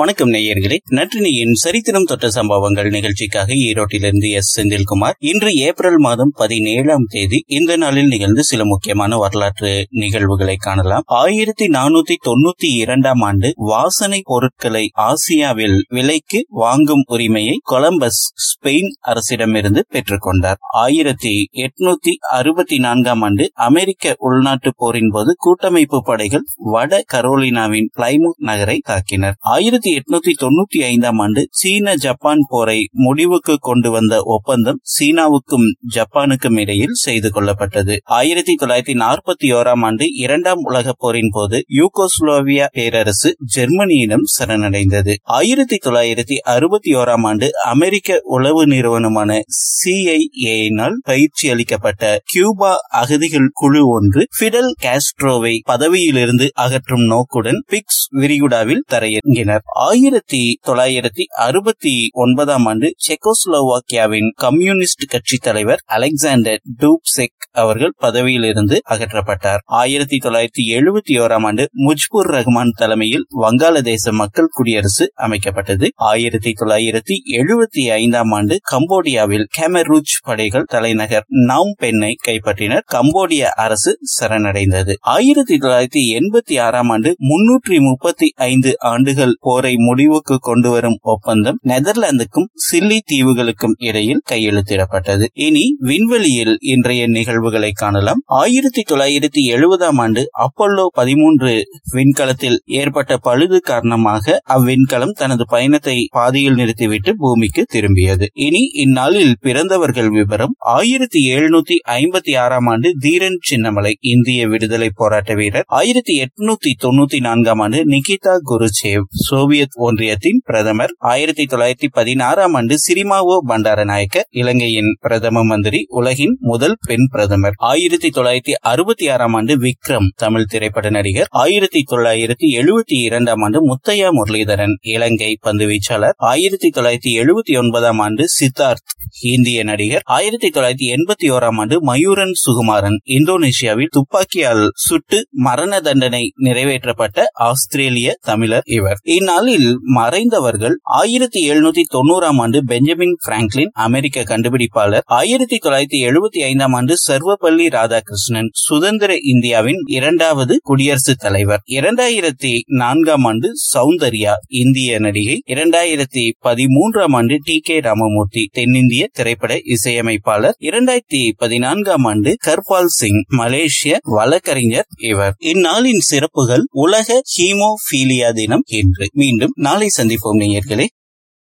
வணக்கம் நேயர்களே. நற்றினியின் சரித்திரம் தொட்ட சம்பவங்கள் நிகழ்ச்சிக்காக ஈரோட்டிலிருந்து எஸ். செந்தில்குமார். இன்று ஏப்ரல் மாதம் பதினேழாம் தேதி இந்த நாளில் நிகழ்ந்து சில முக்கியமான வரலாற்று நிகழ்வுகளை காணலாம். ஆயிரத்தி நானூத்தி தொண்ணூத்தி இரண்டாம் ஆண்டு வாசனை பொருட்களை ஆசியாவில் விலைக்கு வாங்கும் உரிமையை கொலம்பஸ் ஸ்பெயின் அரசிடமிருந்து பெற்றுக்கொண்டார் ஆயிரத்தி எட்நூத்தி அறுபத்தி நான்காம் ஆண்டு அமெரிக்க உள்நாட்டு போரின் போது கூட்டமைப்பு படைகள் வட கரோலினாவின் பிளைமுத் நகரை தாக்கினர். ஆயிரத்தி எட்நூத்தி தொண்ணூத்தி ஐந்தாம் ஆண்டு சீன ஜப்பான் போரை முடிவுக்கு கொண்டு வந்த ஒப்பந்தம் சீனாவுக்கும் ஜப்பானுக்கும் இடையில் செய்து கொள்ளப்பட்டது. ஆயிரத்தி தொள்ளாயிரத்தி நாற்பத்தி ஓராம் ஆண்டு இரண்டாம் உலக போரின் போது யூகோஸ்லோவியா பேரரசு ஜெர்மனியிடம் சரணடைந்தது. ஆயிரத்தி தொள்ளாயிரத்தி அறுபத்தி ஓராம் ஆண்டு அமெரிக்க உளவு நிறுவனமான சிஐஏனால் பயிற்சி அளிக்கப்பட்ட கியூபா அகதிகள் குழு ஒன்று பிடல் காஸ்ட்ரோவை பதவியிலிருந்து அகற்றும் நோக்குடன் பிக்ஸ் விரிகுடாவில் தரையிறங்கினர். ஆயிரத்தி தொள்ளாயிரத்தி அறுபத்தி ஒன்பதாம் ஆண்டு செக்கோஸ்லோவாக்கியாவின் கம்யூனிஸ்ட் கட்சி தலைவர் அலெக்சாண்டர் டூப்செக் அவர்கள் பதவியிலிருந்து அகற்றப்பட்டார். ஆயிரத்தி தொள்ளாயிரத்தி எழுபத்தி ஓராம் ஆண்டு முஜ்பூர் ரஹ்மான் தலைமையில் வங்காளதேச மக்கள் குடியரசு அமைக்கப்பட்டது. ஆயிரத்தி தொள்ளாயிரத்தி எழுபத்தி ஐந்தாம் ஆண்டு கம்போடியாவில் கேமரூச் படைகள் தலைநகர் நாம் பெண்ணை கைப்பற்றினர். கம்போடிய அரசு சரணடைந்தது. ஆயிரத்தி தொள்ளாயிரத்தி எண்பத்தி ஆறாம் ஆண்டு முன்னூற்றி முப்பத்தி ஐந்து ஆண்டுகள் போர் முடிவுக்கு கொண்டு வரும் ஒப்பந்தம் நெதர்லாந்துக்கும் சில்லி தீவுகளுக்கும் இடையில் கையெழுத்திடப்பட்டது. இனி விண்வெளியில் இன்றைய நிகழ்வுகளை காணலாம். ஆயிரத்தி தொள்ளாயிரத்தி எழுபதாம் ஆண்டு அப்பல்லோ பதிமூன்று விண்கலத்தில் ஏற்பட்ட பழுது காரணமாக அவ்விண்கலம் தனது பயணத்தை பாதியில் நிறுத்திவிட்டு பூமிக்கு திரும்பியது. இனி இந்நாளில் பிறந்தவர்கள் விவரம் ஆயிரத்தி எழுநூத்தி ஐம்பத்தி ஆறாம் ஆண்டு தீரன் சின்னமலை இந்திய விடுதலை போராட்ட வீரர். ஆயிரத்தி எட்நூத்தி தொண்ணூத்தி நான்காம் ஆண்டு நிகிதா குருசேவ் சோவியத் ஒன்றியத்தின் பிரதமர் ஆயிரத்தி தொள்ளாயிரத்தி பதினாறாம் ஆண்டு சிரிமாவோ பண்டாரநாயக்க இலங்கையின் பிரதம மந்திரி உலகின் முதல் பெண் பிரதமர். ஆயிரத்தி தொள்ளாயிரத்தி அறுபத்தி ஆறாம் ஆண்டு விக்ரம் தமிழ் திரைப்பட நடிகர். ஆயிரத்தி தொள்ளாயிரத்தி எழுபத்தி இரண்டாம் ஆண்டு முத்தையா முரளிதரன் இலங்கை பந்து வீச்சாளர். ஆயிரத்தி தொள்ளாயிரத்தி எழுபத்தி ஒன்பதாம் ஆண்டு சித்தார்த் இந்திய நடிகர். ஆயிரத்தி தொள்ளாயிரத்தி எண்பத்தி ஓராம் ஆண்டு மயூரன் சுகுமாரன் இந்தோனேஷியாவில் துப்பாக்கியால் சுட்டு மரண தண்டனை நிறைவேற்றப்பட்ட ஆஸ்திரேலிய தமிழர் இவர். இந்நாளில் மறைந்தவர்கள் ஆயிரத்தி எழுநூத்தி தொண்ணூறாம் ஆண்டு பெஞ்சமின் பிராங்க்லின் அமெரிக்க கண்டுபிடிப்பாளர். ஆயிரத்தி தொள்ளாயிரத்தி எழுபத்தி ஐந்தாம் ஆண்டு சர்வபள்ளி ராதாகிருஷ்ணன் சுதந்திர இந்தியாவின் இரண்டாவது குடியரசுத் தலைவர். இரண்டாயிரத்தி நான்காம் ஆண்டு சௌந்தர்யா இந்திய நடிகை. இரண்டாயிரத்தி பதிமூன்றாம் ஆண்டு டி கே ராமமூர்த்தி தென்னிந்திய திரைப்பட இசையமைப்பாளர் இரண்டாயிரத்தி பதினான்காம் ஆண்டு கர்பால் சிங் மலேசிய வழக்கறிஞர் இவர். இந்நாளின் சிறப்புகள் உலக ஹீமோபீலியா தினம் என்று. மீண்டும் நாளை சந்திப்போம் நேயர்களே.